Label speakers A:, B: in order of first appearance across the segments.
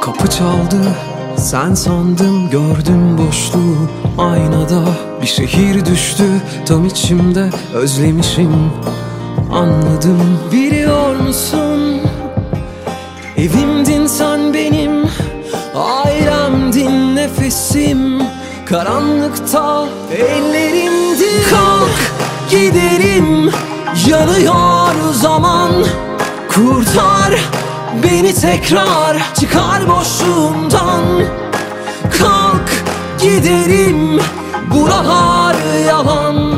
A: Kapı çaldı sen sandım gördüm boşluğu. Aynada Bir şehir düştü. Tam içimde özlemişim. Anladım Biliyor musun? Evimdin sen benim ailemdin nefesim. Karanlıkta ellerimdin Kalk gidelim yanıyor zaman. Kurtar beni tekrar çıkar boşluğumdan. Kalk gidelim. Buralar yalan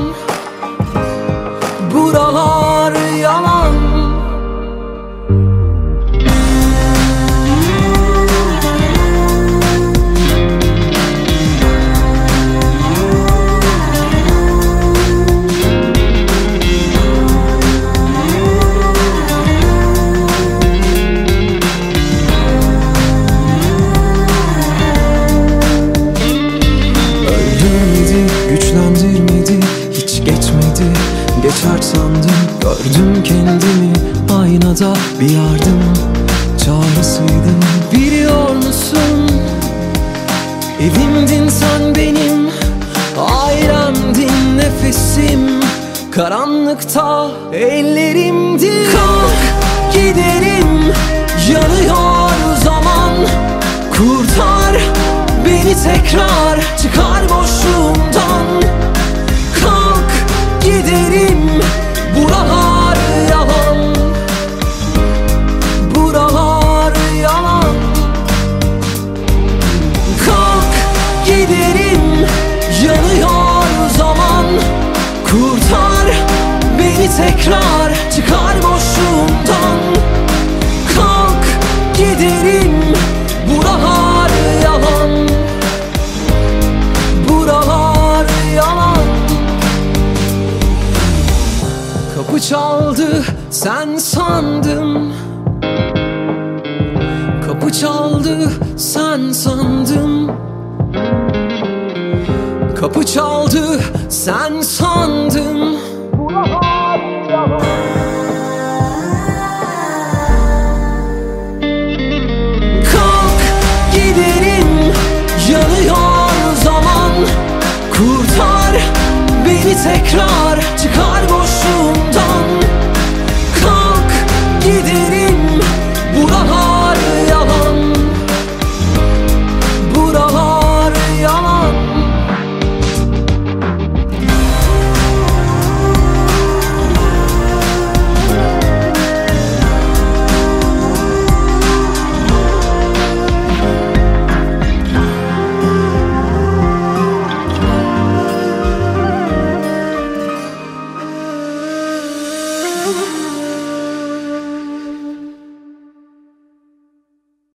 A: Aynada bir yardım çağrısıydım Biliyor musun, evimdin sen benim Ailemdin nefesim. Karanlıkta ellerimdin Kalk gidelim, yanıyor zaman. Kurtar beni tekrar çıkar tekrar çıkar boşluğumdan Kalk gidelim buralar yalan. Buralar yalan. Kapı çaldı sen sandım Kapı çaldı sen sandım Kapı çaldı sen sandım Kurtar beni tekrar. you.